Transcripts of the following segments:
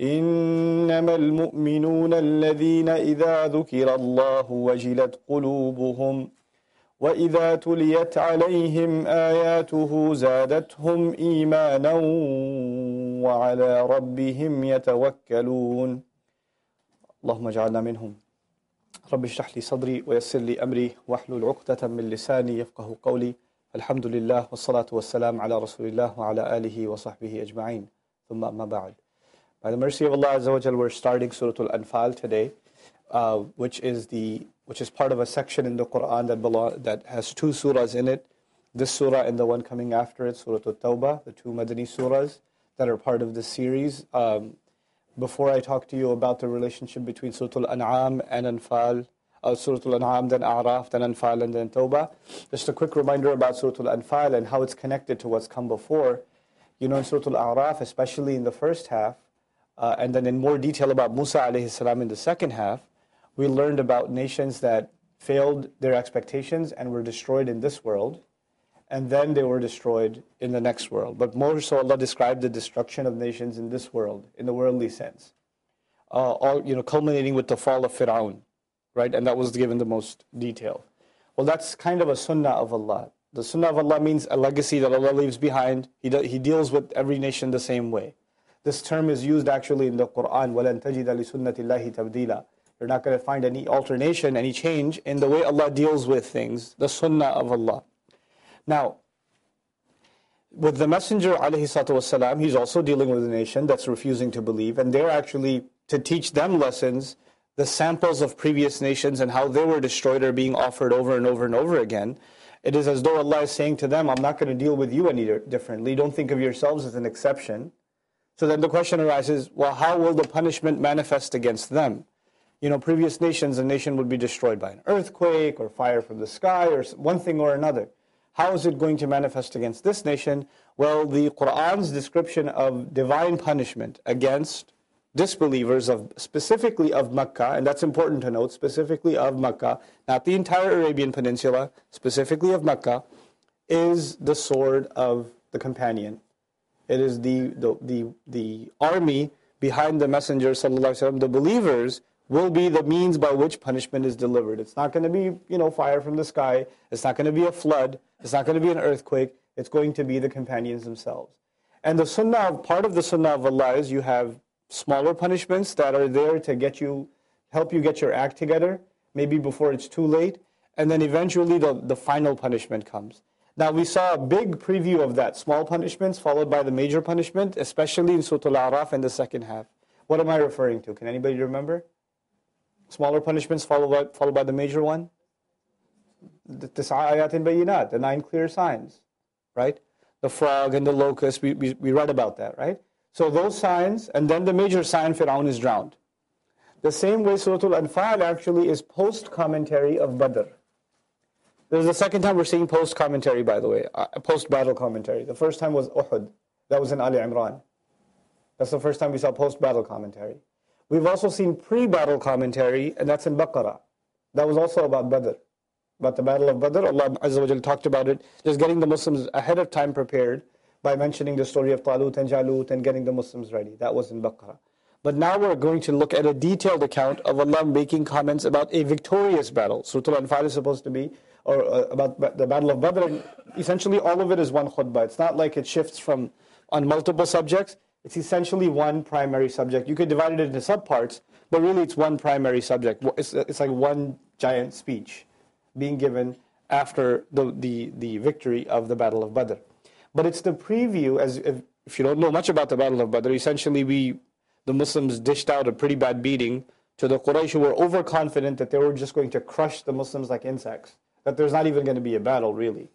إنما المؤمنون الذين إذا ذكر الله وجلت قلوبهم وإذا تليت عليهم آياته زادتهم إيمانا وعلى ربهم يتوكلون. اللهم اجعلنا منهم. رب اشرح لي صدري ويسر لي أمري واحلل عقدة من لساني يفقه قولي. الحمد لله والصلاة والسلام على رسول الله وعلى آله وصحبه أجمعين. ثم أما بعد. By the mercy of Allah Azza wa we're starting Surah Al-Anfal today, uh, which is the which is part of a section in the Quran that belong, that has two surahs in it. This surah and the one coming after it, Surah Al-Tawbah, the two Madani surahs that are part of this series. Um, before I talk to you about the relationship between Surah Al-An'am and Anfal, uh, Surah Al-An'am, then A'raf, then Anfal, and then Tawbah, just a quick reminder about Surah Al-Anfal and how it's connected to what's come before. You know, in Surah Al-A'raf, especially in the first half, uh, and then in more detail about Musa alayhi salam in the second half, we learned about nations that failed their expectations and were destroyed in this world, and then they were destroyed in the next world. But more so, Allah described the destruction of nations in this world, in the worldly sense, uh, all you know, culminating with the fall of Fir'aun, right? And that was given the most detail. Well, that's kind of a sunnah of Allah. The sunnah of Allah means a legacy that Allah leaves behind. He, do, he deals with every nation the same way. This term is used actually in the Quran, وَلَن تَجِدَ لِسُنَّةِ اللَّهِ تَبْدِيلًا You're not going to find any alternation, any change in the way Allah deals with things, the sunnah of Allah. Now, with the Messenger والسلام, he's also dealing with a nation that's refusing to believe, and they're actually to teach them lessons. The samples of previous nations and how they were destroyed are being offered over and over and over again. It is as though Allah is saying to them, I'm not going to deal with you any differently. Don't think of yourselves as an exception. So then the question arises, well, how will the punishment manifest against them? You know, previous nations, a nation would be destroyed by an earthquake or fire from the sky or one thing or another. How is it going to manifest against this nation? Well, the Quran's description of divine punishment against disbelievers of specifically of Mecca, and that's important to note, specifically of Mecca, not the entire Arabian Peninsula, specifically of Mecca, is the sword of the companion, it is the, the, the, the army behind the Messenger, وسلم, the believers, will be the means by which punishment is delivered. It's not going to be, you know, fire from the sky. It's not going to be a flood. It's not going to be an earthquake. It's going to be the companions themselves. And the sunnah, part of the sunnah of Allah is you have smaller punishments that are there to get you, help you get your act together, maybe before it's too late. And then eventually the, the final punishment comes. Now we saw a big preview of that, small punishments followed by the major punishment, especially in Surah Al-A'raf in the second half. What am I referring to? Can anybody remember? Smaller punishments followed by, followed by the major one? The bayinat, the nine clear signs, right? The frog and the locust, we, we, we read about that, right? So those signs, and then the major sign, Fir'aun is drowned. The same way Surah Al-Anfal actually is post-commentary of Badr. This is the second time we're seeing post commentary, by the way, uh, post battle commentary. The first time was Uhud. That was in Ali Imran. That's the first time we saw post battle commentary. We've also seen pre battle commentary, and that's in Baqarah. That was also about Badr, about the Battle of Badr. Allah Azza wa talked about it, just getting the Muslims ahead of time prepared by mentioning the story of Talut and Jalut and getting the Muslims ready. That was in Baqarah. But now we're going to look at a detailed account of Allah making comments about a victorious battle. Surah Al-Anfal is supposed to be or uh, about the Battle of Badr. Essentially, all of it is one khutbah. It's not like it shifts from on multiple subjects. It's essentially one primary subject. You could divide it into subparts, but really it's one primary subject. It's, it's like one giant speech being given after the, the, the victory of the Battle of Badr. But it's the preview, as if, if you don't know much about the Battle of Badr, essentially we, the Muslims dished out a pretty bad beating to the Quraysh who were overconfident that they were just going to crush the Muslims like insects that there's not even going to be a battle really,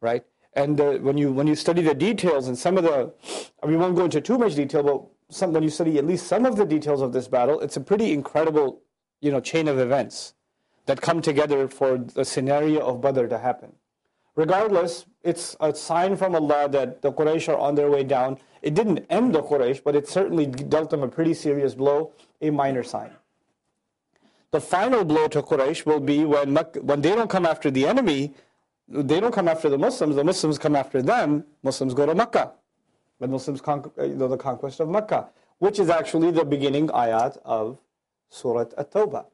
right? And uh, when you when you study the details and some of the, I mean, we won't go into too much detail, but some, when you study at least some of the details of this battle, it's a pretty incredible, you know, chain of events. that come together for the scenario of Badr to happen. Regardless, it's a sign from Allah that the Quraysh are on their way down. It didn't end the Quraysh, but it certainly dealt them a pretty serious blow, a minor sign. The final blow to Quraysh will be when, when they don't come after the enemy, they don't come after the Muslims, the Muslims come after them, Muslims go to Mecca. When Muslims conquer uh, you know, the conquest of Mecca, which is actually the beginning ayat of Surah At-Tawbah.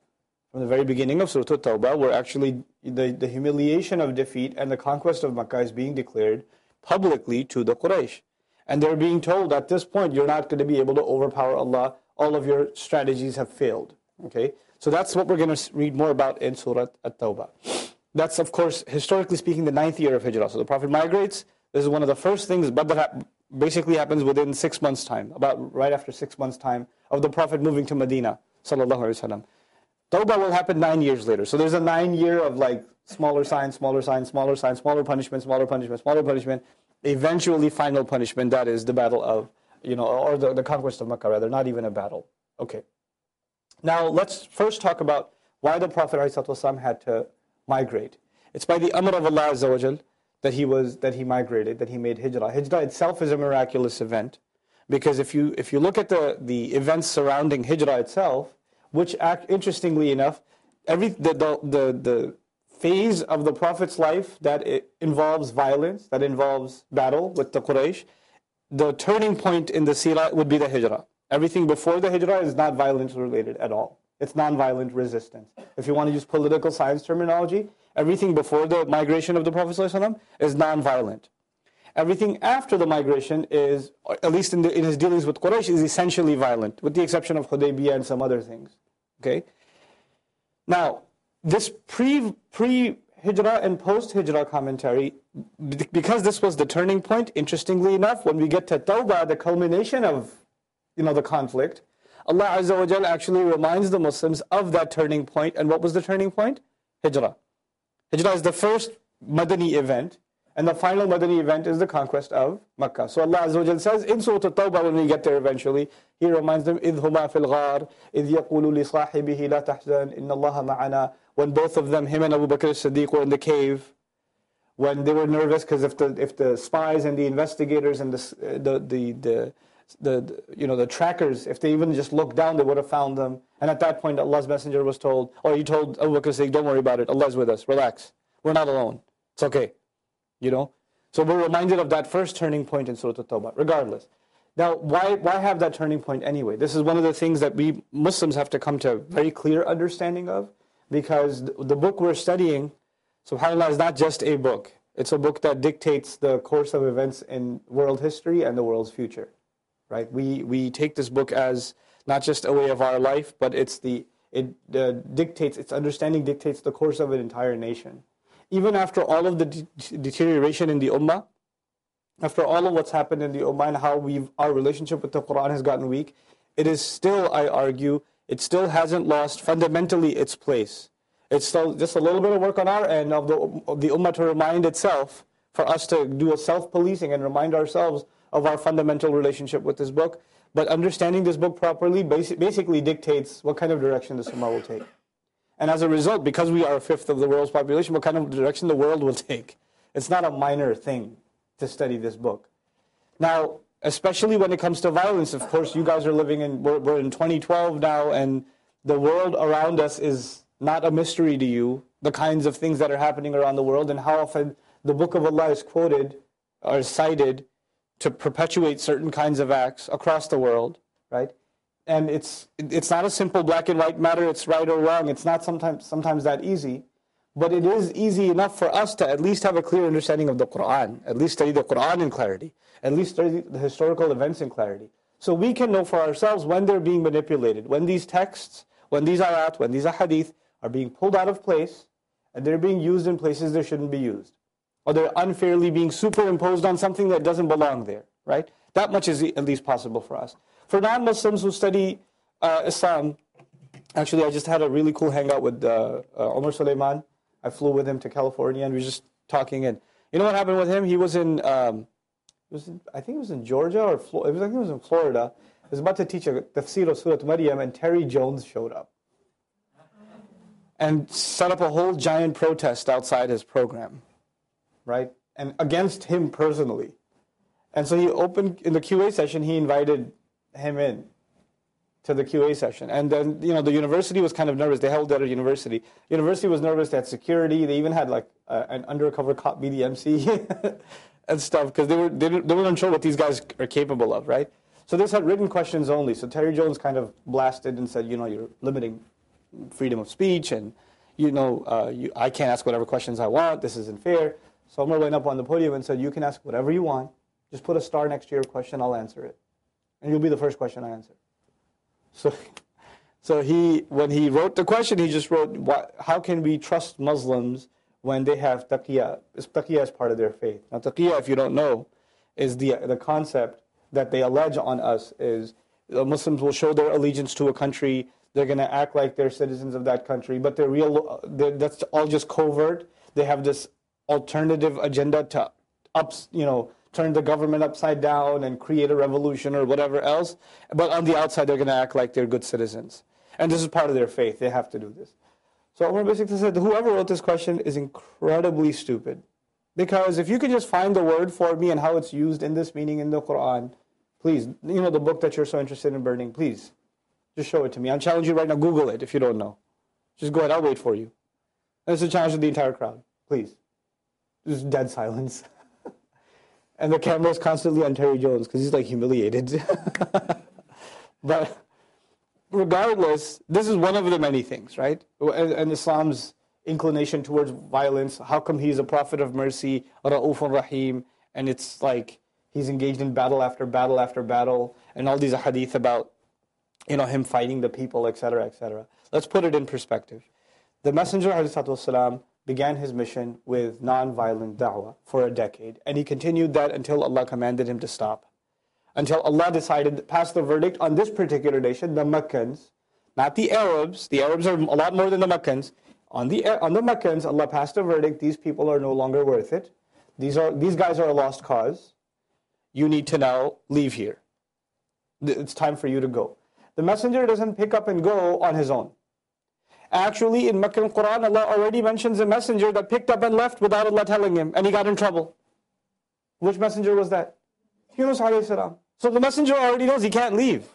From the very beginning of Surah At-Tawbah, where actually the, the humiliation of defeat and the conquest of Mecca is being declared publicly to the Quraysh. And they're being told at this point, you're not going to be able to overpower Allah. All of your strategies have failed. Okay? So that's what we're going to read more about in Surah At-Tawbah. That's, of course, historically speaking, the ninth year of Hijrah. So the Prophet migrates. This is one of the first things, that basically happens within six months' time, about right after six months' time of the Prophet moving to Medina, sallallahu alaihi wasallam. Tawbah will happen nine years later. So there's a nine year of like smaller sign, smaller sign, smaller sign, smaller punishment, smaller punishment, smaller punishment. Eventually, final punishment. That is the battle of, you know, or the, the conquest of Makkah. Rather, not even a battle. Okay. Now let's first talk about why the Prophet ﷺ had to migrate. It's by the amr of Allah Azza that he was that he migrated, that he made hijrah. Hijrah itself is a miraculous event, because if you if you look at the the events surrounding hijrah itself, which act interestingly enough, every the the the, the phase of the Prophet's life that involves violence, that involves battle with the Quraysh, the turning point in the seerah would be the hijrah. Everything before the hijrah is not violence related at all. It's non-violent resistance. If you want to use political science terminology, everything before the migration of the Prophet ﷺ is non-violent. Everything after the migration is, at least in, the, in his dealings with Quraysh, is essentially violent, with the exception of Hudaybiyah and some other things. Okay. Now, this pre pre hijrah and post hijrah commentary, because this was the turning point. Interestingly enough, when we get to Tawbah, the culmination of you know the conflict, Allah Azza wa Jal actually reminds the Muslims of that turning point. And what was the turning point? Hijrah. Hijrah is the first Madani event. And the final Madani event is the conquest of Makkah. So Allah Azza wa says in Surah At-Tawbah when we get there eventually, He reminds them, إِذْ هُمَا فِي الْغَارِ إِذْ يَقُولُ لِصَاحِبِهِ لَا تَحْزَنْ إِنَّ اللَّهَ مَعَنَا When both of them, him and Abu Bakr as-Siddiq were in the cave, when they were nervous because if the, if the spies and the investigators and the, the, the, the the, you know the trackers, if they even just looked down, they would have found them. And at that point, Allah's messenger was told, or he told Abu Bakr, "Don't worry about it. Allah's with us. Relax. We're not alone. It's okay." You know. So we're reminded of that first turning point in Surah At-Tawbah. Regardless, now why why have that turning point anyway? This is one of the things that we Muslims have to come to a very clear understanding of, because the book we're studying, Subhanallah, is not just a book. It's a book that dictates the course of events in world history and the world's future right? We, we take this book as not just a way of our life, but it's the, it uh, dictates, its understanding dictates the course of an entire nation. Even after all of the de- deterioration in the ummah, after all of what's happened in the ummah and how we've, our relationship with the Quran has gotten weak, it is still, I argue, it still hasn't lost fundamentally its place. It's still just a little bit of work on our end of the, of the ummah to remind itself, for us to do a self-policing and remind ourselves of our fundamental relationship with this book. But understanding this book properly basically dictates what kind of direction the Ummah will take. And as a result, because we are a fifth of the world's population, what kind of direction the world will take. It's not a minor thing to study this book. Now, especially when it comes to violence, of course, you guys are living in, we're, we're in 2012 now, and the world around us is not a mystery to you, the kinds of things that are happening around the world, and how often the book of Allah is quoted or cited to perpetuate certain kinds of acts across the world, right? And it's it's not a simple black and white matter. It's right or wrong. It's not sometimes sometimes that easy, but it is easy enough for us to at least have a clear understanding of the Quran, at least study the Quran in clarity, at least study the historical events in clarity, so we can know for ourselves when they're being manipulated, when these texts, when these ayat, when these ahadith are being pulled out of place, and they're being used in places they shouldn't be used or they're unfairly being superimposed on something that doesn't belong there, right? That much is at least possible for us. For non-Muslims who study uh, Islam, actually, I just had a really cool hangout with uh, uh, Omar Suleiman. I flew with him to California, and we were just talking. And you know what happened with him? He was in, um, was in I think it was in Georgia or Flo- it was, I think it was in Florida. He was about to teach a tafsir of Surah Maryam, and Terry Jones showed up. and set up a whole giant protest outside his program, right? And against him personally. And so he opened, in the QA session, he invited him in to the QA session. And then, you know, the university was kind of nervous. They held that at a university. University was nervous. They had security. They even had like an undercover cop BDMC and stuff because they were they, they weren't sure what these guys are capable of, right? So this had written questions only. So Terry Jones kind of blasted and said, you know, you're limiting freedom of speech, and you know, uh, you, I can't ask whatever questions I want. This isn't fair. So Umar went up on the podium and said, you can ask whatever you want. Just put a star next to your question. I'll answer it, and you'll be the first question I answer. So, so he when he wrote the question, he just wrote, "How can we trust Muslims when they have taqiyya?" Taqiyya is part of their faith. Now, taqiyya, if you don't know, is the the concept that they allege on us is the Muslims will show their allegiance to a country. They're going to act like they're citizens of that country, but they're real. They're, that's all just covert. They have this alternative agenda to ups, you know, turn the government upside down and create a revolution or whatever else. But on the outside, they're going to act like they're good citizens. And this is part of their faith. They have to do this. So Umar basically said, whoever wrote this question is incredibly stupid. Because if you can just find the word for me and how it's used in this meaning in the Quran, please, you know, the book that you're so interested in burning, please, just show it to me. I'm challenging you right now, Google it if you don't know. Just go ahead, I'll wait for you. That's a challenge to the entire crowd. Please Just dead silence. and the camera is constantly on Terry Jones because he's like humiliated. but regardless, this is one of the many things, right? And, and, Islam's inclination towards violence. How come he's a prophet of mercy, Ra'uf Rahim, and it's like he's engaged in battle after battle after battle, and all these hadith about you know him fighting the people, etc., etc. Let's put it in perspective. The Messenger, والسلام, began his mission with non-violent da'wah for a decade. And he continued that until Allah commanded him to stop. Until Allah decided to pass the verdict on this particular nation, the Meccans, not the Arabs. The Arabs are a lot more than the Meccans. On the, on the Meccans, Allah passed a verdict, these people are no longer worth it. These, are, these guys are a lost cause. You need to now leave here. It's time for you to go. The messenger doesn't pick up and go on his own. Actually, in Makkah Quran, Allah already mentions a messenger that picked up and left without Allah telling him, and he got in trouble. Which messenger was that? Yunus alayhi salam. So the messenger already knows he can't leave.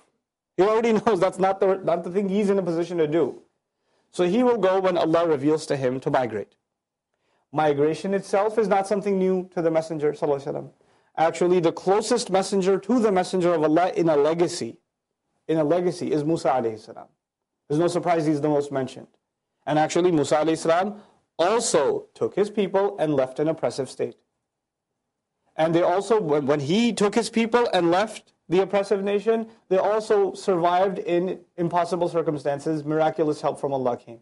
He already knows that's not the, not the thing he's in a position to do. So he will go when Allah reveals to him to migrate. Migration itself is not something new to the messenger. Actually, the closest messenger to the messenger of Allah in a legacy, in a legacy is Musa alayhi salam. There's no surprise he's the most mentioned. And actually, Musa salam also took his people and left an oppressive state. And they also, when he took his people and left the oppressive nation, they also survived in impossible circumstances. Miraculous help from Allah came.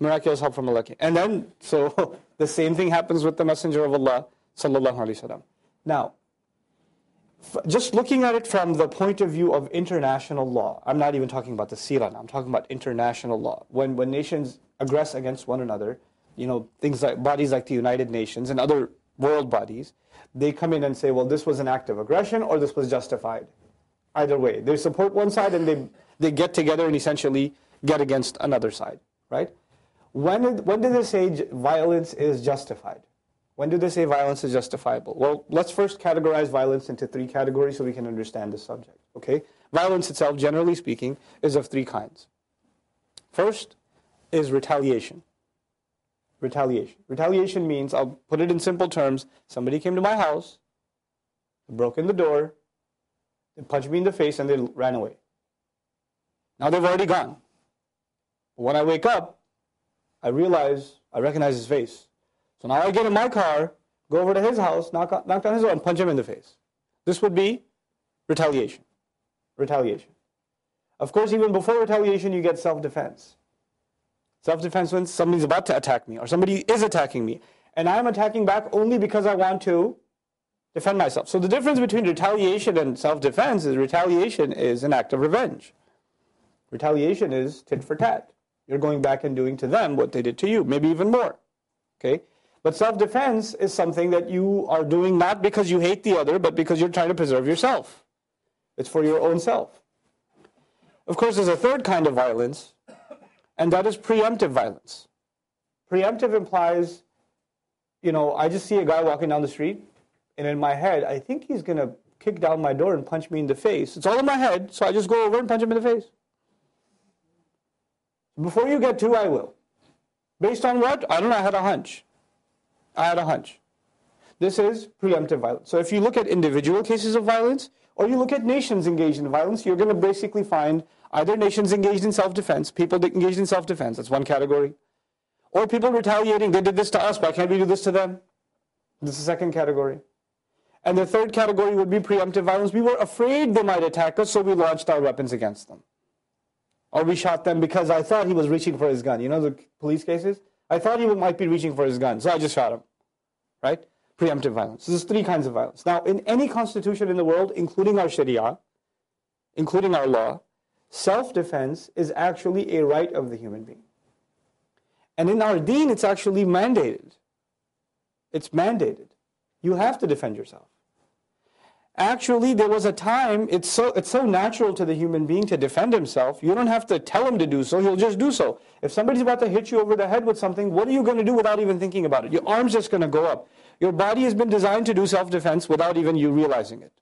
Miraculous help from Allah came. And then, so the same thing happens with the Messenger of Allah. Now, just looking at it from the point of view of international law, I'm not even talking about the Sira I'm talking about international law. When, when nations aggress against one another, you know, things like bodies like the United Nations and other world bodies, they come in and say, well, this was an act of aggression or this was justified. Either way, they support one side and they, they get together and essentially get against another side, right? When, when did they say violence is justified? When do they say violence is justifiable? Well, let's first categorize violence into three categories so we can understand the subject. Okay? Violence itself, generally speaking, is of three kinds. First is retaliation. Retaliation. Retaliation means, I'll put it in simple terms, somebody came to my house, broke in the door, they punched me in the face, and they ran away. Now they've already gone. When I wake up, I realize, I recognize his face. So now I get in my car, go over to his house, knock, knock down his door, and punch him in the face. This would be retaliation. Retaliation. Of course, even before retaliation, you get self defense. Self defense when somebody's about to attack me or somebody is attacking me, and I'm attacking back only because I want to defend myself. So the difference between retaliation and self defense is retaliation is an act of revenge. Retaliation is tit for tat. You're going back and doing to them what they did to you, maybe even more. Okay? But self defense is something that you are doing not because you hate the other, but because you're trying to preserve yourself. It's for your own self. Of course, there's a third kind of violence, And that is preemptive violence. Preemptive implies, you know, I just see a guy walking down the street, and in my head, I think he's going to kick down my door and punch me in the face. It's all in my head, so I just go over and punch him in the face. Before you get to, I will. Based on what? I don't know, I had a hunch. I had a hunch. This is preemptive violence. So if you look at individual cases of violence, or you look at nations engaged in violence, you're going to basically find either nations engaged in self-defense, people engaged in self-defense, that's one category, or people retaliating, they did this to us, why can't we do this to them? This is the second category. And the third category would be preemptive violence. We were afraid they might attack us, so we launched our weapons against them. Or we shot them because I thought he was reaching for his gun. You know the police cases? I thought he might be reaching for his gun, so I just shot him. Right? Preemptive violence. There's three kinds of violence. Now, in any constitution in the world, including our Sharia, including our law, self-defense is actually a right of the human being. And in our deen, it's actually mandated. It's mandated. You have to defend yourself. Actually, there was a time, it's so, it's so natural to the human being to defend himself, you don't have to tell him to do so, he'll just do so. If somebody's about to hit you over the head with something, what are you going to do without even thinking about it? Your arm's just going to go up. Your body has been designed to do self-defense without even you realizing it.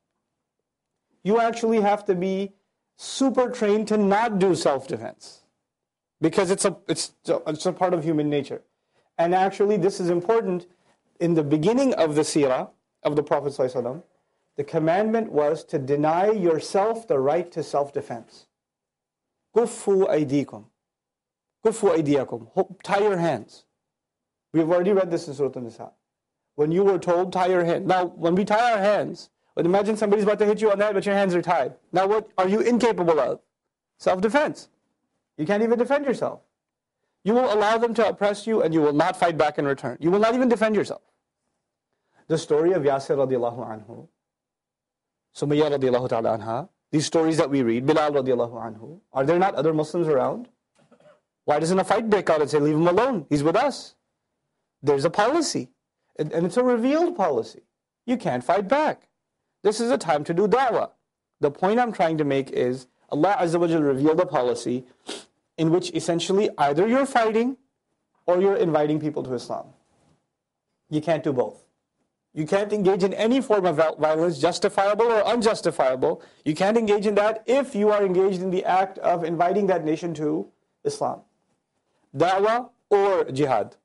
You actually have to be super trained to not do self-defense because it's a, it's, it's a part of human nature. And actually, this is important. In the beginning of the seerah of the Prophet ﷺ, the commandment was to deny yourself the right to self-defense. Kuffu aydikum. Kuffu aydiyakum. Tie your hands. We've already read this in Surah An-Nisa. When you were told, tie your hand. Now, when we tie our hands, but imagine somebody's about to hit you on the head, but your hands are tied. Now, what are you incapable of? Self-defense. You can't even defend yourself. You will allow them to oppress you, and you will not fight back in return. You will not even defend yourself. The story of Yasir radiallahu anhu Sumayya radiallahu ta'ala anha, these stories that we read, Bilal radiallahu anhu, are there not other Muslims around? Why doesn't a fight break out and say, leave him alone, he's with us? There's a policy, and it's a revealed policy. You can't fight back. This is a time to do da'wah. The point I'm trying to make is, Allah Azza wa revealed a policy in which essentially either you're fighting or you're inviting people to Islam. You can't do both. You can't engage in any form of violence, justifiable or unjustifiable. You can't engage in that if you are engaged in the act of inviting that nation to Islam. Da'wah or jihad,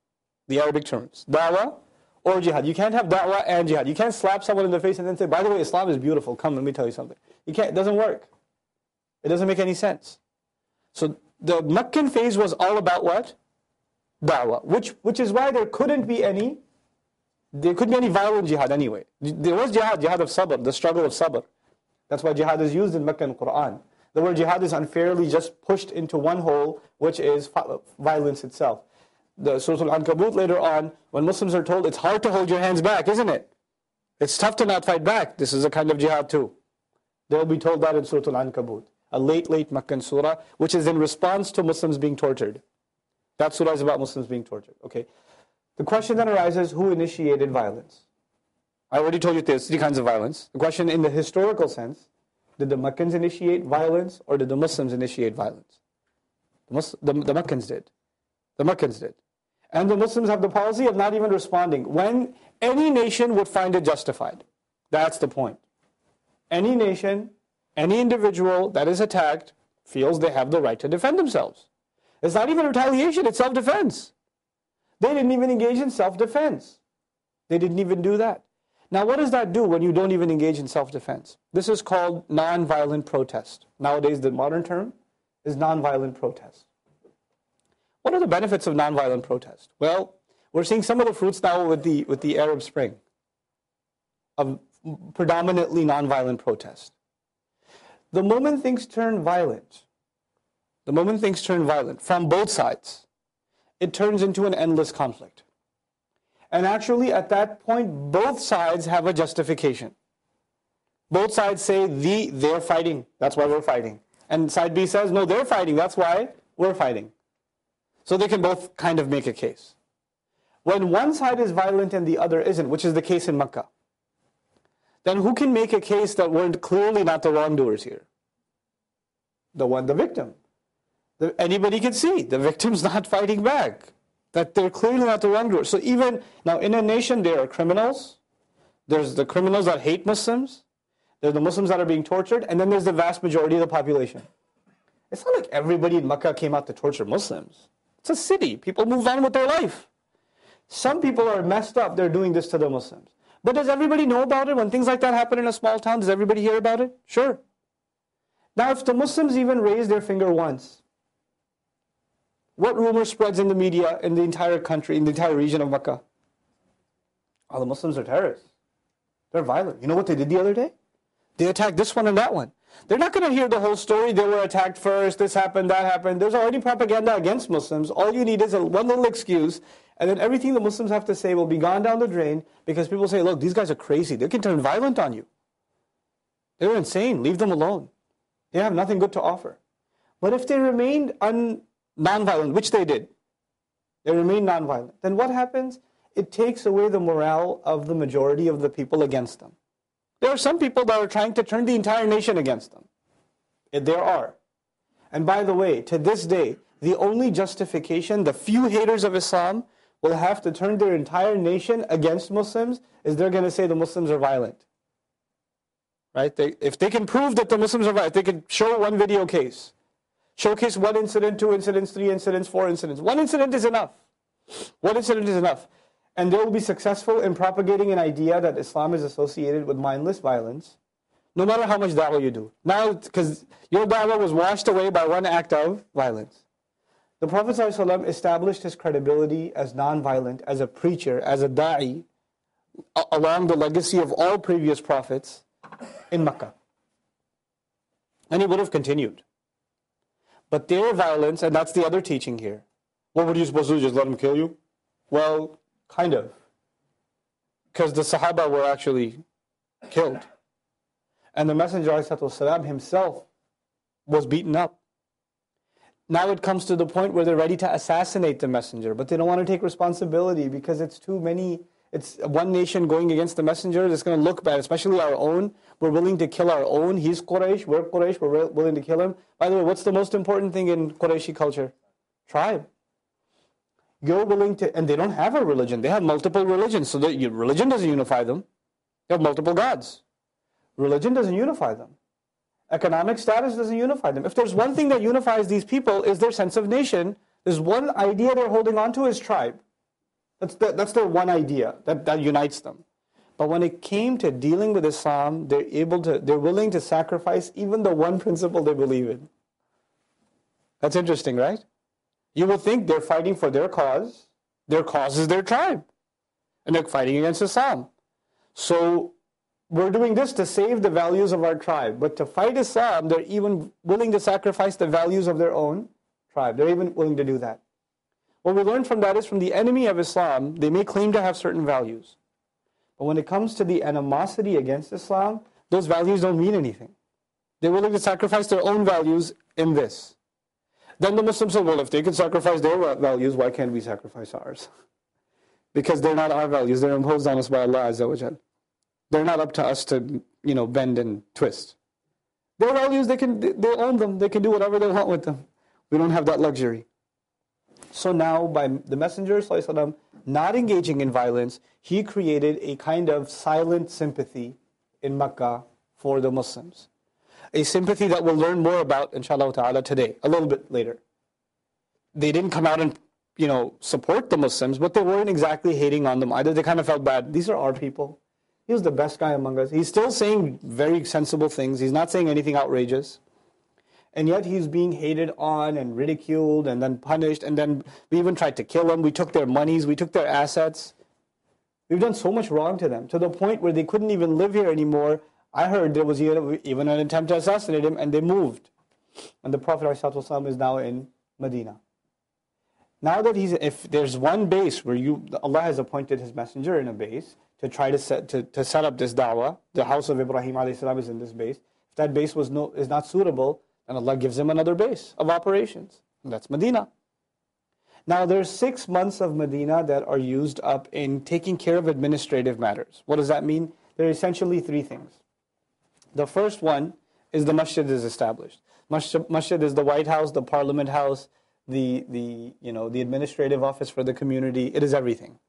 the Arabic terms. Da'wah or jihad. You can't have da'wah and jihad. You can't slap someone in the face and then say, by the way, Islam is beautiful. Come, let me tell you something. You can't, it doesn't work. It doesn't make any sense. So the Meccan phase was all about what? Da'wah, which, which is why there couldn't be any there could be any violent jihad anyway. There was jihad, jihad of sabr, the struggle of sabr. That's why jihad is used in Mecca and Quran. The word jihad is unfairly just pushed into one hole, which is violence itself. The Surah Al-Ankabut later on, when Muslims are told it's hard to hold your hands back, isn't it? It's tough to not fight back. This is a kind of jihad too. They'll be told that in Surah Al-Ankabut, a late, late Meccan surah, which is in response to Muslims being tortured. That surah is about Muslims being tortured. Okay. The question then arises, who initiated violence? I already told you there's three kinds of violence. The question in the historical sense, did the Meccans initiate violence or did the Muslims initiate violence? The, Mus- the, the Meccans did. The Meccans did. And the Muslims have the policy of not even responding when any nation would find it justified. That's the point. Any nation, any individual that is attacked feels they have the right to defend themselves. It's not even retaliation, it's self-defense. They didn't even engage in self-defense. They didn't even do that. Now, what does that do when you don't even engage in self-defense? This is called nonviolent protest. Nowadays, the modern term is nonviolent protest. What are the benefits of nonviolent protest? Well, we're seeing some of the fruits now with the, with the Arab Spring of predominantly nonviolent protest. The moment things turn violent, the moment things turn violent from both sides, it turns into an endless conflict. And actually, at that point, both sides have a justification. Both sides say, the, they're fighting, that's why we're fighting. And side B says, no, they're fighting, that's why we're fighting. So they can both kind of make a case. When one side is violent and the other isn't, which is the case in Makkah, then who can make a case that we're clearly not the wrongdoers here? The one, the victim. The, anybody can see the victim's not fighting back. That they're clearly not the wrongdoer. So even now in a nation there are criminals. There's the criminals that hate Muslims. There's the Muslims that are being tortured, and then there's the vast majority of the population. It's not like everybody in Makkah came out to torture Muslims. It's a city. People move on with their life. Some people are messed up. They're doing this to the Muslims. But does everybody know about it? When things like that happen in a small town, does everybody hear about it? Sure. Now, if the Muslims even raise their finger once, what rumor spreads in the media in the entire country, in the entire region of Makkah? All the Muslims are terrorists. They're violent. You know what they did the other day? They attacked this one and that one. They're not going to hear the whole story. They were attacked first, this happened, that happened. There's already propaganda against Muslims. All you need is a, one little excuse, and then everything the Muslims have to say will be gone down the drain because people say, look, these guys are crazy. They can turn violent on you. They're insane. Leave them alone. They have nothing good to offer. But if they remained un- nonviolent, which they did, they remained nonviolent, then what happens? It takes away the morale of the majority of the people against them. There are some people that are trying to turn the entire nation against them. There are. And by the way, to this day, the only justification the few haters of Islam will have to turn their entire nation against Muslims is they're going to say the Muslims are violent. Right? They, if they can prove that the Muslims are violent, they can show one video case, showcase one incident, two incidents, three incidents, four incidents. One incident is enough. One incident is enough and they will be successful in propagating an idea that Islam is associated with mindless violence, no matter how much da'wah you do. Now, because your da'wah was washed away by one act of violence. The Prophet ﷺ established his credibility as non-violent, as a preacher, as a da'i, along the legacy of all previous prophets in Makkah. And he would have continued. But their violence, and that's the other teaching here. What were you supposed to do? Just let them kill you? Well, Kind of. Because the Sahaba were actually killed. And the Messenger والسلام, himself was beaten up. Now it comes to the point where they're ready to assassinate the messenger, but they don't want to take responsibility because it's too many. it's one nation going against the messenger. It's going to look bad, especially our own. We're willing to kill our own. He's Quraysh. We're Quraysh. We're willing to kill him. By the way, what's the most important thing in Qurayshi culture? Tribe you're willing to, and they don't have a religion. They have multiple religions. So the, religion doesn't unify them. They have multiple gods. Religion doesn't unify them. Economic status doesn't unify them. If there's one thing that unifies these people is their sense of nation, there's one idea they're holding on to is tribe. That's, the, that's their one idea that, that unites them. But when it came to dealing with Islam, they're able to, they're willing to sacrifice even the one principle they believe in. That's interesting, right? You would think they're fighting for their cause. Their cause is their tribe. And they're fighting against Islam. So we're doing this to save the values of our tribe. But to fight Islam, they're even willing to sacrifice the values of their own tribe. They're even willing to do that. What we learn from that is from the enemy of Islam, they may claim to have certain values. But when it comes to the animosity against Islam, those values don't mean anything. They're willing to sacrifice their own values in this. Then the Muslims said, well, if they can sacrifice their values, why can't we sacrifice ours? because they're not our values. They're imposed on us by Allah Azza wa Jal. They're not up to us to, you know, bend and twist. Their values, they can, they own them. They can do whatever they want with them. We don't have that luxury. So now, by the Messenger وسلم, not engaging in violence, he created a kind of silent sympathy in Makkah for the Muslims a sympathy that we'll learn more about, inshallah ta'ala, today, a little bit later. They didn't come out and you know, support the Muslims, but they weren't exactly hating on them either. They kind of felt bad. These are our people. He was the best guy among us. He's still saying very sensible things. He's not saying anything outrageous. And yet he's being hated on and ridiculed and then punished. And then we even tried to kill him. We took their monies. We took their assets. We've done so much wrong to them to the point where they couldn't even live here anymore I heard there was even an attempt to assassinate him and they moved. And the Prophet ﷺ is now in Medina. Now that he's, if there's one base where you, Allah has appointed His messenger in a base to try to set, to, to set up this da'wah, the house of Ibrahim alayhi is in this base. If that base was no, is not suitable, then Allah gives him another base of operations. And that's Medina. Now there's six months of Medina that are used up in taking care of administrative matters. What does that mean? There are essentially three things. The first one is the masjid is established. Masjid, masjid is the White House, the Parliament House, the, the, you know, the administrative office for the community. It is everything.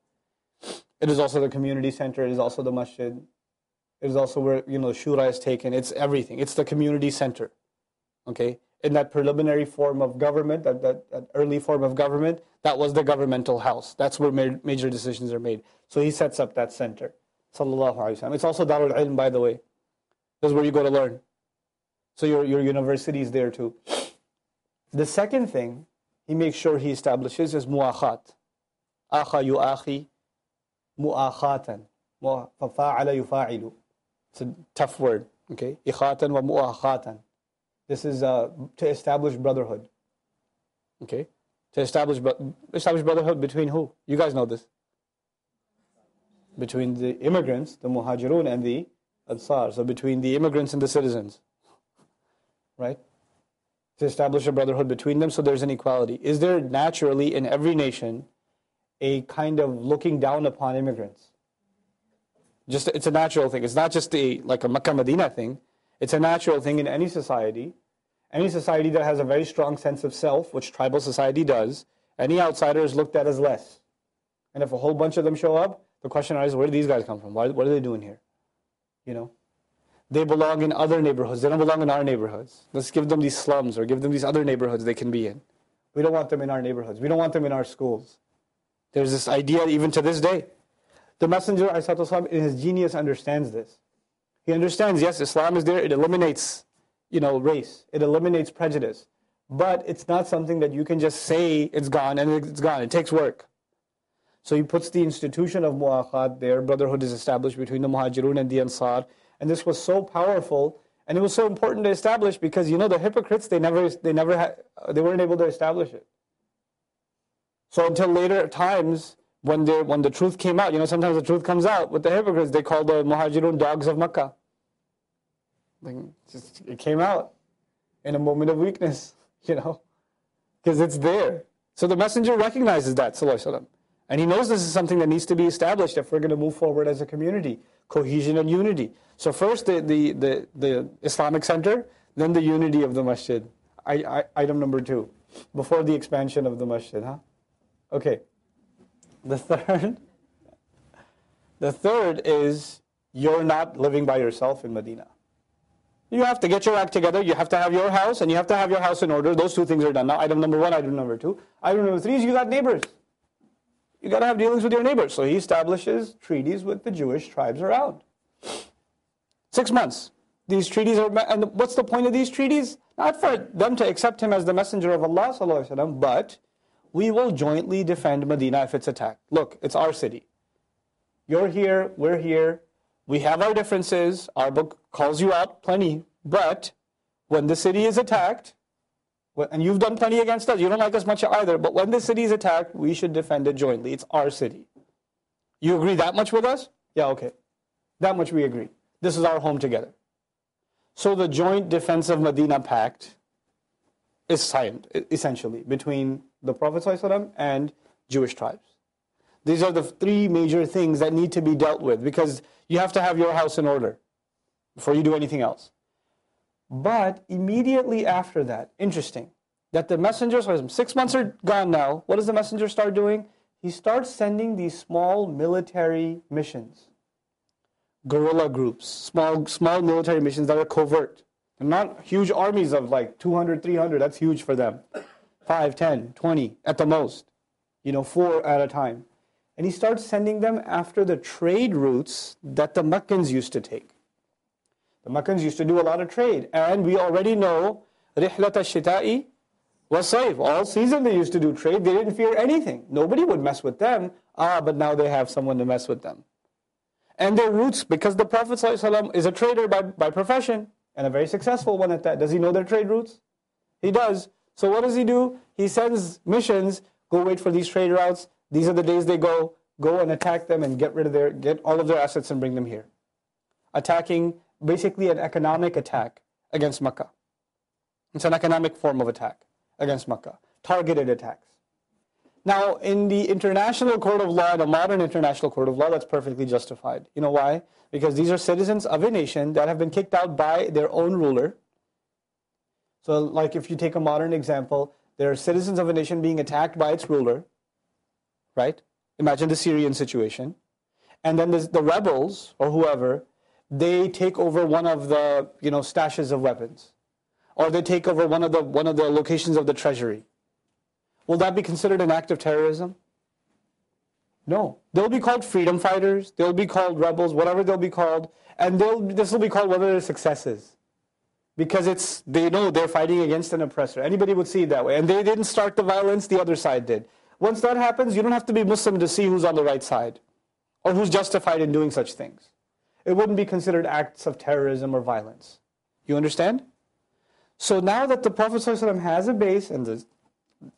It is also the community center. It is also the masjid. It is also where you know shura is taken. It's everything. It's the community center. Okay, in that preliminary form of government, that, that, that early form of government, that was the governmental house. That's where ma- major decisions are made. So he sets up that center. Sallallahu alaihi wasallam. It's also Darul Ilm, by the way. That's where you go to learn. So your your university is there too. The second thing he makes sure he establishes is mu'akhat. Akha yu'akhi mu'akhatan. Fafa'ala yufa'ilu. It's a tough word. Okay? Ikhatan wa mu'akhatan. This is uh, to establish brotherhood. Okay? To establish, establish brotherhood between who? You guys know this. Between the immigrants, the muhajirun, and the ansar. So between the immigrants and the citizens. Right? To establish a brotherhood between them so there's an equality. Is there naturally in every nation a kind of looking down upon immigrants? Just it's a natural thing. It's not just a like a Makkah Medina thing. It's a natural thing in any society. Any society that has a very strong sense of self, which tribal society does, any outsider is looked at as less. And if a whole bunch of them show up, the question arises, where do these guys come from? Why, what are they doing here? You know? They belong in other neighborhoods. They don't belong in our neighborhoods. Let's give them these slums or give them these other neighborhoods they can be in. We don't want them in our neighborhoods. We don't want them in our schools. There's this idea even to this day. The Messenger, in his genius, understands this. He understands, yes, Islam is there, it eliminates you know, race, it eliminates prejudice. But it's not something that you can just say it's gone and it's gone. It takes work. So he puts the institution of mu'akhat there. Brotherhood is established between the muhajirun and the ansar. And this was so powerful and it was so important to establish because, you know, the hypocrites, they never, they never had, they weren't able to establish it. So until later times, when, they when the truth came out, you know, sometimes the truth comes out with the hypocrites, they call the muhajirun dogs of Makkah. Like, just, it came out in a moment of weakness, you know, because it's there. So the messenger recognizes that, sallallahu and he knows this is something that needs to be established if we're going to move forward as a community, cohesion and unity. So first the, the, the, the Islamic center, then the unity of the masjid. I, I, item number two, before the expansion of the masjid, huh? Okay. The third, the third is you're not living by yourself in Medina You have to get your act together. You have to have your house, and you have to have your house in order. Those two things are done. Now, item number one, item number two. Item number three is you got neighbors. You got to have dealings with your neighbors. So he establishes treaties with the Jewish tribes around. Six months. These treaties are, and what's the point of these treaties? Not for them to accept him as the messenger of Allah, وسلم, but we will jointly defend Medina if it's attacked. Look, it's our city. You're here, we're here. we have our differences. Our book calls you out plenty. But when the city is attacked, and you've done plenty against us, you don't like us much either, but when the city is attacked, we should defend it jointly. It's our city. You agree that much with us? Yeah, okay. That much we agree. This is our home together. So the joint defense of Medina pact is signed, essentially, between the Prophet ﷺ and Jewish tribes. These are the three major things that need to be dealt with because you have to have your house in order before you do anything else. But immediately after that, interesting, that the messenger, six months are gone now, what does the messenger start doing? He starts sending these small military missions, guerrilla groups, small, small military missions that are covert. And not huge armies of like 200, 300, that's huge for them. 5, 10, 20 at the most, you know, four at a time and he starts sending them after the trade routes that the Meccans used to take. The Meccans used to do a lot of trade, and we already know Rihlat al-Shita'i was-sayf. All season they used to do trade. They didn't fear anything. Nobody would mess with them. Ah, but now they have someone to mess with them. And their routes, because the Prophet ﷺ is a trader by, by profession, and a very successful one at that. Does he know their trade routes? He does. So what does he do? He sends missions, go wait for these trade routes, these are the days they go. Go and attack them and get rid of their, get all of their assets and bring them here. Attacking basically an economic attack against Makkah. It's an economic form of attack against Makkah, targeted attacks. Now, in the international court of law, the modern international court of law, that's perfectly justified. You know why? Because these are citizens of a nation that have been kicked out by their own ruler. So, like if you take a modern example, there are citizens of a nation being attacked by its ruler, right? Imagine the Syrian situation. And then the rebels or whoever, they take over one of the you know, stashes of weapons. Or they take over one of the, one of the locations of the treasury. Will that be considered an act of terrorism? No. They'll be called freedom fighters, they'll be called rebels, whatever they'll be called, and they'll, this will be called whether they're successes. Because it's, they know they're fighting against an oppressor. Anybody would see it that way. And they didn't start the violence, the other side did. Once that happens, you don't have to be Muslim to see who's on the right side or who's justified in doing such things. It wouldn't be considered acts of terrorism or violence. You understand? So now that the Prophet ﷺ has a base and the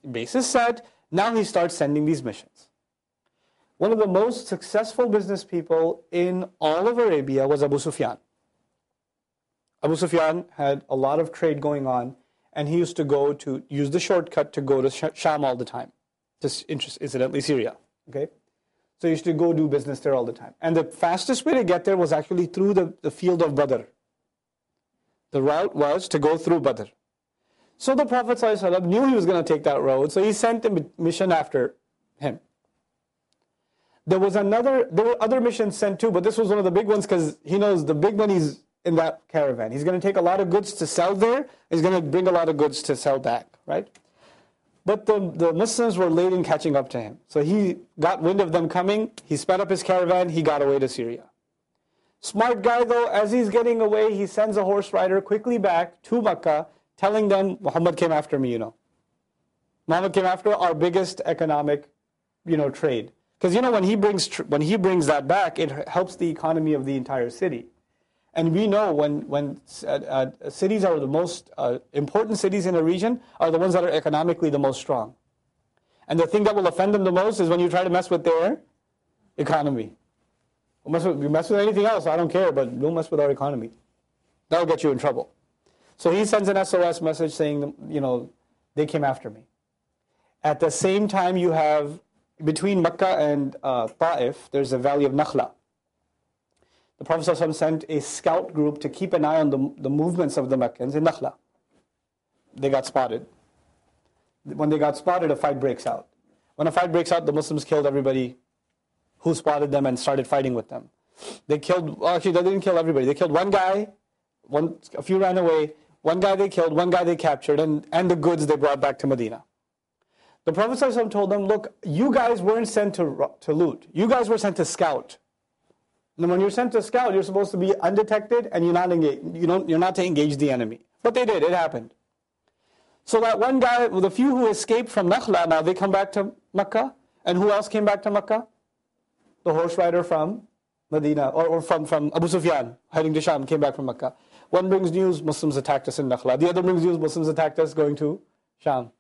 base is set, now he starts sending these missions. One of the most successful business people in all of Arabia was Abu Sufyan. Abu Sufyan had a lot of trade going on, and he used to go to use the shortcut to go to Sham all the time. Just interest incidentally, Syria. Okay, so used to go do business there all the time, and the fastest way to get there was actually through the, the field of Badr. The route was to go through Badr. So the Prophet ﷺ knew he was going to take that road, so he sent a mission after him. There was another, there were other missions sent too, but this was one of the big ones because he knows the big money's in that caravan. He's going to take a lot of goods to sell there. He's going to bring a lot of goods to sell back, right? But the, the Muslims were late in catching up to him. So he got wind of them coming. He sped up his caravan. He got away to Syria. Smart guy though, as he's getting away, he sends a horse rider quickly back to Makkah, telling them, Muhammad came after me, you know. Muhammad came after our biggest economic, you know, trade. Because you know when he brings when he brings that back, it helps the economy of the entire city. And we know when when uh, uh, cities are the most uh, important cities in a region are the ones that are economically the most strong. And the thing that will offend them the most is when you try to mess with their economy. You mess with, you mess with anything else, I don't care, but don't mess with our economy. That'll get you in trouble. So he sends an SOS message saying, you know, they came after me. At the same time, you have between Mecca and uh, Ta'if, there's a valley of Nakhla. The Prophet sent a scout group to keep an eye on the, the movements of the Meccans in Nakhla. They got spotted. When they got spotted, a fight breaks out. When a fight breaks out, the Muslims killed everybody who spotted them and started fighting with them. They killed, actually, they didn't kill everybody. They killed one guy, one, a few ran away, one guy they killed, one guy they captured, and, and the goods they brought back to Medina. The Prophet told them, look, you guys weren't sent to, to loot. You guys were sent to scout. And when you're sent to scout, you're supposed to be undetected and you're not, engage, you don't, you're not to engage the enemy. But they did, it happened. So that one guy, the few who escaped from Nakhla, now they come back to Mecca. And who else came back to Mecca? The horse rider from Medina, or, or from, from Abu Sufyan, heading to Sham, came back from Mecca. One brings news, Muslims attacked us in Nakhla. The other brings news, Muslims attacked us going to Sham.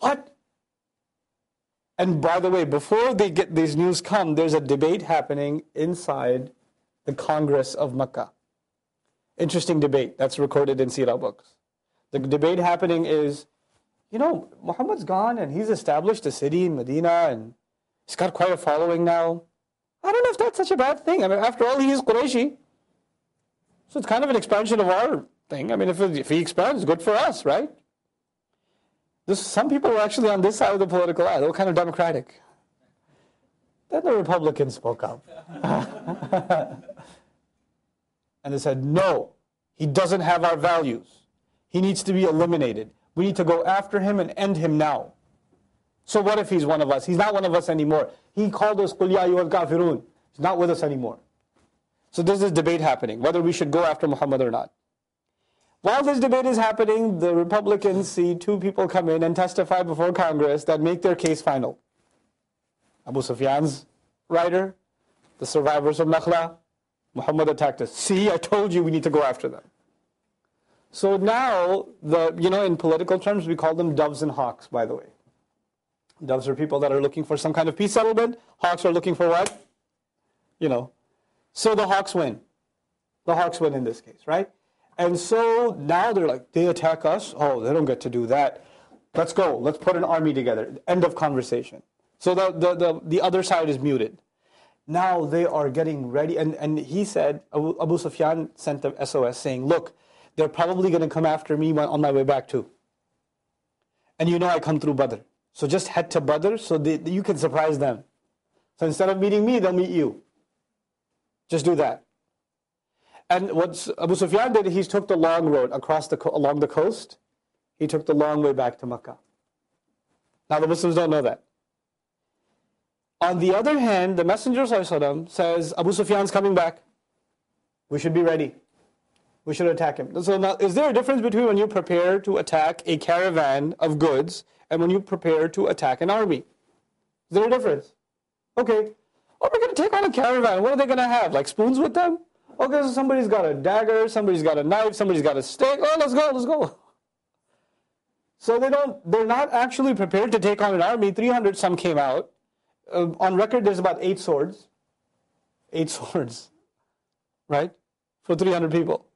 What? And by the way, before they get these news come, there's a debate happening inside the Congress of Mecca. Interesting debate that's recorded in Sirah books. The debate happening is, you know, Muhammad's gone and he's established a city in Medina and he's got quite a following now. I don't know if that's such a bad thing. I mean, after all, he is. So it's kind of an expansion of our thing. I mean, if, if he expands, good for us, right? This, some people were actually on this side of the political aisle. They kind of democratic. Then the Republicans spoke up. and they said, no, he doesn't have our values. He needs to be eliminated. We need to go after him and end him now. So what if he's one of us? He's not one of us anymore. He called us Qul al Kafirun. He's not with us anymore. So there's this debate happening whether we should go after Muhammad or not. While this debate is happening, the Republicans see two people come in and testify before Congress that make their case final. Abu Sufyan's writer, the survivors of Nakhla, Muhammad attacked us. See, I told you we need to go after them. So now, the you know, in political terms, we call them doves and hawks, by the way. Doves are people that are looking for some kind of peace settlement. Hawks are looking for what? You know. So the hawks win. The hawks win in this case, right? And so now they're like, they attack us? Oh, they don't get to do that. Let's go. Let's put an army together. End of conversation. So the, the, the, the other side is muted. Now they are getting ready. And, and he said, Abu, Abu Sufyan sent the SOS saying, look, they're probably going to come after me on my way back too. And you know I come through Badr. So just head to Badr so they, you can surprise them. So instead of meeting me, they'll meet you. Just do that. And what Abu Sufyan did, he took the long road across the along the coast. He took the long way back to Mecca. Now the Muslims don't know that. On the other hand, the Messenger says Abu Sufyan's coming back. We should be ready. We should attack him. So now, is there a difference between when you prepare to attack a caravan of goods and when you prepare to attack an army? Is there a difference? Okay. Oh, we're going to take on a caravan. What are they going to have? Like spoons with them? Okay, so somebody's got a dagger, somebody's got a knife, somebody's got a stick. Oh, let's go, let's go. So they don't, they're not actually prepared to take on an army. 300 some came out. Uh, on record, there's about eight swords. Eight swords, right? For 300 people.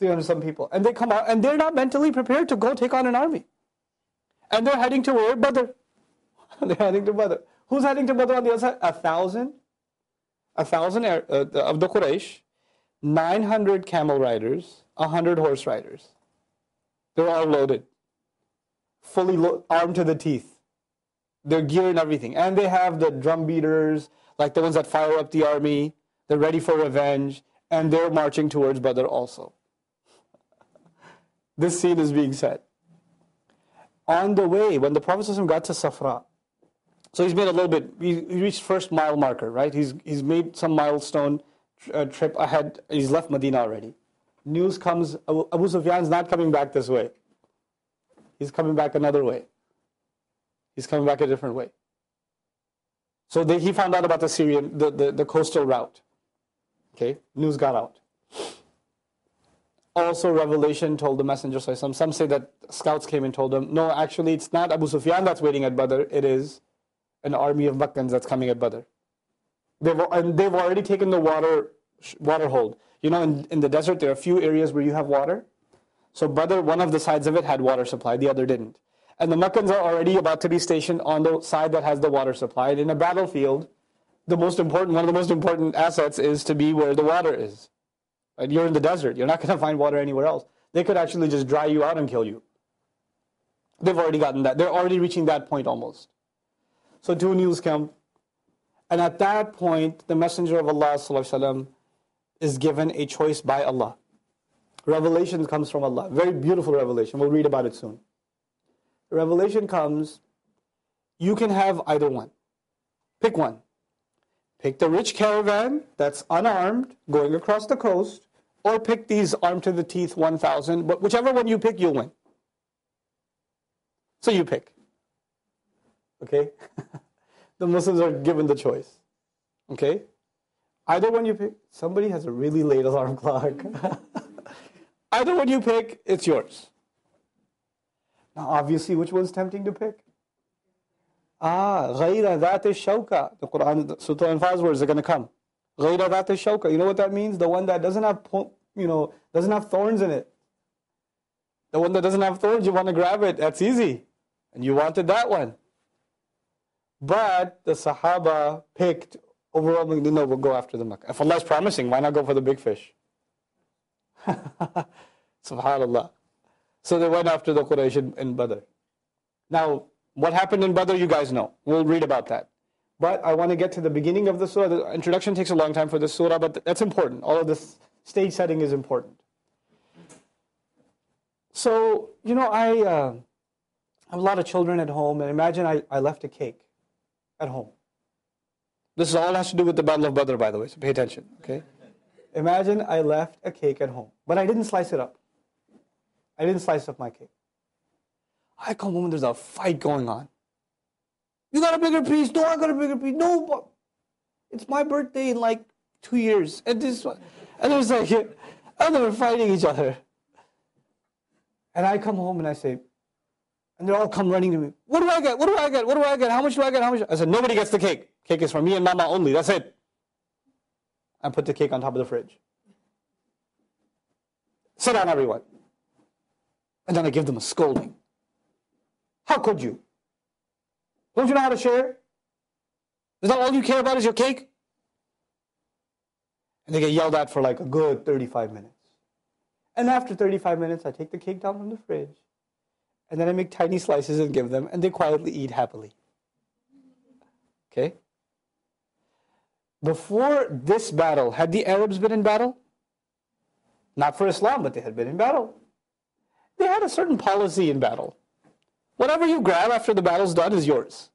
300 some people. And they come out, and they're not mentally prepared to go take on an army. And they're heading to where? Badr. they're heading to Badr. Who's heading to Badr on the other side? A thousand? A thousand uh, of the Quraysh 900 camel riders, 100 horse riders. They're all loaded, fully lo- armed to the teeth. Their gear and everything. And they have the drum beaters, like the ones that fire up the army. They're ready for revenge. And they're marching towards Badr also. this scene is being set. On the way, when the Prophet got to Safra, so he's made a little bit, he reached first mile marker, right? He's, he's made some milestone uh, trip ahead. He's left Medina already. News comes, Abu Sufyan's not coming back this way. He's coming back another way. He's coming back a different way. So they, he found out about the Syrian, the, the, the coastal route. Okay, news got out. Also, Revelation told the Messenger, some, some say that scouts came and told him, no, actually, it's not Abu Sufyan that's waiting at Badr, it is an army of Meccans that's coming at Badr. They've, and they've already taken the water, water hold. You know, in, in the desert, there are a few areas where you have water. So Badr, one of the sides of it had water supply, the other didn't. And the Meccans are already about to be stationed on the side that has the water supply. And in a battlefield, the most important, one of the most important assets is to be where the water is. Right? You're in the desert. You're not going to find water anywhere else. They could actually just dry you out and kill you. They've already gotten that. They're already reaching that point almost. So two news come. And at that point, the Messenger of Allah وسلم, is given a choice by Allah. Revelation comes from Allah. Very beautiful revelation. We'll read about it soon. The revelation comes, you can have either one. Pick one. Pick the rich caravan that's unarmed, going across the coast, or pick these armed to the teeth 1,000. But whichever one you pick, you'll win. So you pick. Okay? the Muslims are given the choice. Okay? Either one you pick, somebody has a really late alarm clock. Either one you pick, it's yours. Now, obviously, which one's tempting to pick? Ah, غَيْرَ ذَاتِ الشَّوْكَ The Quran, Surah Anfal's words are going to come. غَيْرَ ذَاتِ الشَّوْكَ You know what that means? The one that doesn't have, you know, doesn't have thorns in it. The one that doesn't have thorns, you want to grab it. That's easy. And you wanted that one. But the Sahaba picked overwhelmingly, no, we'll go after the Makkah. If Allah is promising, why not go for the big fish? Subhanallah. So they went after the Quraysh in, in Badr. Now, what happened in Badr, you guys know. We'll read about that. But I want to get to the beginning of the surah. The introduction takes a long time for the surah, but that's important. All of this stage setting is important. So, you know, I uh, have a lot of children at home, and imagine I, I left a cake at home. This all has to do with the Battle of Badr, by the way, so pay attention, okay? Imagine I left a cake at home, but I didn't slice it up. I didn't slice up my cake. I come home and there's a fight going on. You got a bigger piece? No, I got a bigger piece. No, but it's my birthday in like two years. And this one, and there's like, and they're fighting each other. And I come home and I say, and they all come running to me. What do I get? What do I get? What do I get? How much do I get? How much? I said, nobody gets the cake. Cake is for me and mama only. That's it. I put the cake on top of the fridge. Sit down, everyone. And then I give them a scolding. How could you? Don't you know how to share? Is that all you care about is your cake? And they get yelled at for like a good 35 minutes. And after 35 minutes, I take the cake down from the fridge. And then I make tiny slices and give them, and they quietly eat happily. Okay? Before this battle, had the Arabs been in battle? Not for Islam, but they had been in battle. They had a certain policy in battle. Whatever you grab after the battle's done is yours.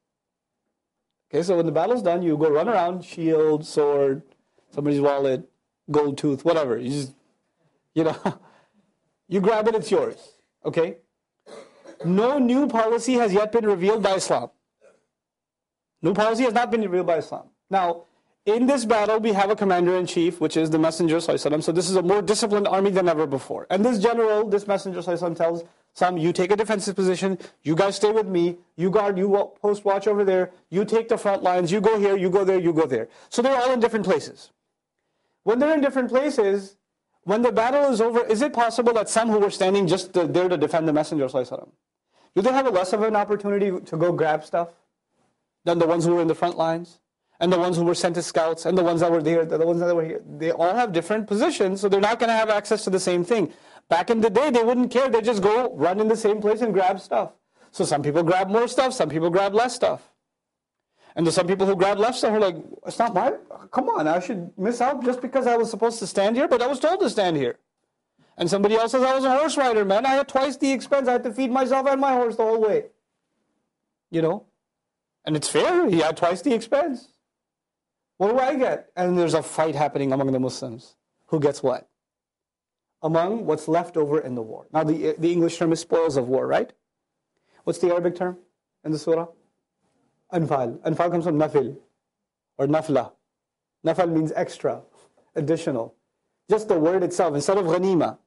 Okay, so when the battle's done, you go run around, shield, sword, somebody's wallet, gold tooth, whatever. You just, you know, you grab it, it's yours. Okay? No new policy has yet been revealed by Islam. New policy has not been revealed by Islam. Now, in this battle, we have a commander in chief, which is the Messenger. So this is a more disciplined army than ever before. And this general, this Messenger tells some, you take a defensive position, you guys stay with me, you guard, you post watch over there, you take the front lines, you go here, you go there, you go there. So they're all in different places. When they're in different places, when the battle is over, is it possible that some who were standing just there to defend the Messenger, do they have less of an opportunity to go grab stuff than the ones who were in the front lines? and the ones who were sent as scouts and the ones that were there, the ones that were here, they all have different positions, so they're not going to have access to the same thing. Back in the day, they wouldn't care. They just go run in the same place and grab stuff. So some people grab more stuff, some people grab less stuff. And there's some people who grab less stuff are like, it's not my, come on, I should miss out just because I was supposed to stand here, but I was told to stand here. And somebody else says, I was a horse rider, man. I had twice the expense. I had to feed myself and my horse the whole way. You know? And it's fair. He had twice the expense. What do I get? And there's a fight happening among the Muslims. Who gets what? Among what's left over in the war. Now, the, the English term is spoils of war, right? What's the Arabic term in the surah? Anfal. Anfal comes from nafil or nafla. Nafal means extra, additional. Just the word itself, instead of ghanima.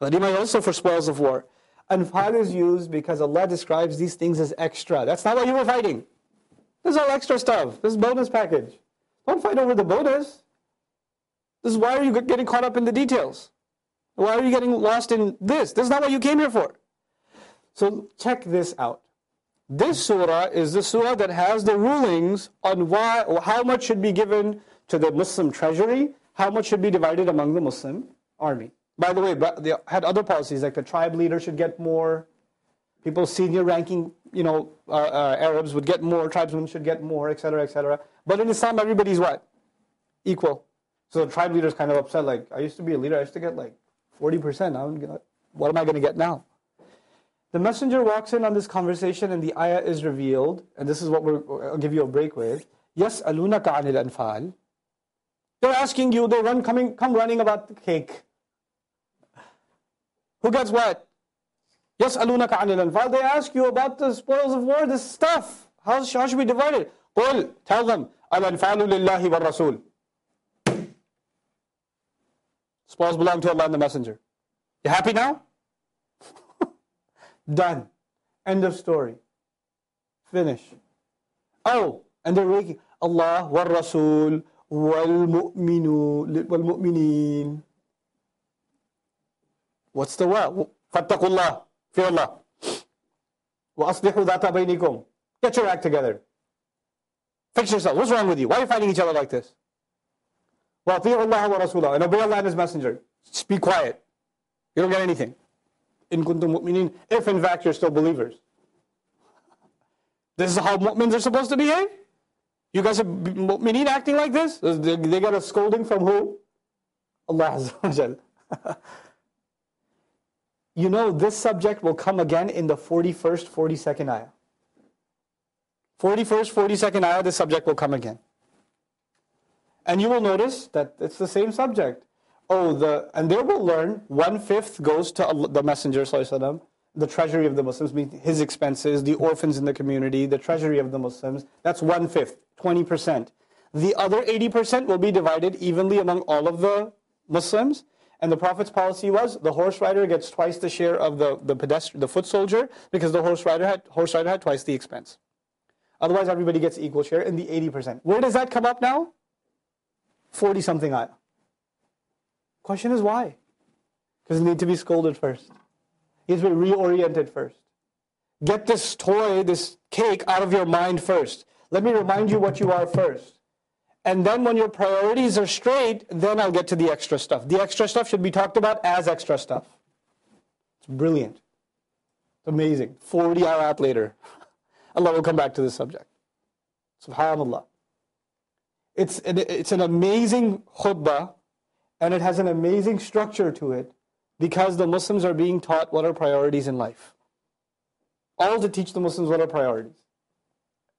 Ghanima is also for spoils of war. Anfal is used because Allah describes these things as extra. That's not what you were fighting. This is all extra stuff. This is bonus package. Don't fight over the bonus. This is why are you getting caught up in the details? Why are you getting lost in this? This is not what you came here for. So check this out. This surah is the surah that has the rulings on why how much should be given to the Muslim treasury, how much should be divided among the Muslim army. By the way, they had other policies like the tribe leader should get more, people senior ranking, you know, uh, uh, Arabs would get more, tribesmen should get more, etc., etc. But in Islam, everybody's what? Equal. So the tribe leader's kind of upset, like, I used to be a leader, I used to get like 40%. Now what am I going to get now? The messenger walks in on this conversation and the ayah is revealed, and this is what we're, I'll give you a break with. Yes, aluna anil anfal. They're asking you, they run coming, come running about the cake. Who gets what? Yes, aluna anil anfal. They ask you about the spoils of war, this stuff. How, should we divide it? قل, tell them, Al-anfalu lillahi wa rasul. Spoils belong to Allah and the Messenger. You happy now? Done. End of story. Finish. Oh, and they're making Allah wa Rasul wal mu'mineen. What's the what? Fattaqullah. Fear Allah. Wa aslihu dhata baynikum. Get your act together. Fix yourself. What's wrong with you? Why are you fighting each other like this? Allah wa Rasulah. And obey Allah and His Messenger. Just be quiet. You don't get anything. In kuntum mu'minin. If in fact you're still believers. This is how mu'mins are supposed to behave? You guys are mu'minin acting like this? They, they get a scolding from who? Allah Azza You know, this subject will come again in the 41st, 42nd ayah. 41st, 42nd ayah, this subject will come again. And you will notice that it's the same subject. Oh, the and there we'll learn one fifth goes to the Messenger, the treasury of the Muslims, his expenses, the orphans in the community, the treasury of the Muslims. That's one fifth, 20%. The other 80% will be divided evenly among all of the Muslims. And the Prophet's policy was the horse rider gets twice the share of the, the pedestrian, the foot soldier, because the horse rider had horse rider had twice the expense. Otherwise, everybody gets equal share in the 80%. Where does that come up now? 40 something ayah. Question is why? Because you need to be scolded first. He has to be reoriented first. Get this toy, this cake out of your mind first. Let me remind you what you are first. And then when your priorities are straight, then I'll get to the extra stuff. The extra stuff should be talked about as extra stuff. It's brilliant. It's amazing. 40 ayat later, Allah will come back to this subject. Subhanallah. It's it's an amazing khutbah and it has an amazing structure to it because the Muslims are being taught what are priorities in life. All to teach the Muslims what are priorities.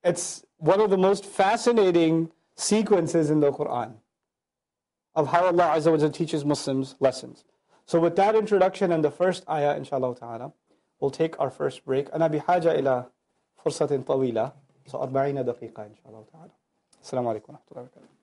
It's one of the most fascinating sequences in the Quran of how Allah Azza wa teaches Muslims lessons. So with that introduction and the first ayah, inshallah ta'ala, we'll take our first break. أنا بحاجة إلى فرصة طويلة. So 40 دقيقة إن شاء الله تعالى. السلام عليكم ورحمة الله وبركاته.